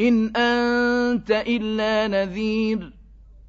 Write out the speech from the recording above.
إِنْ أَنتَ إِلَّا نَذِيرٌ.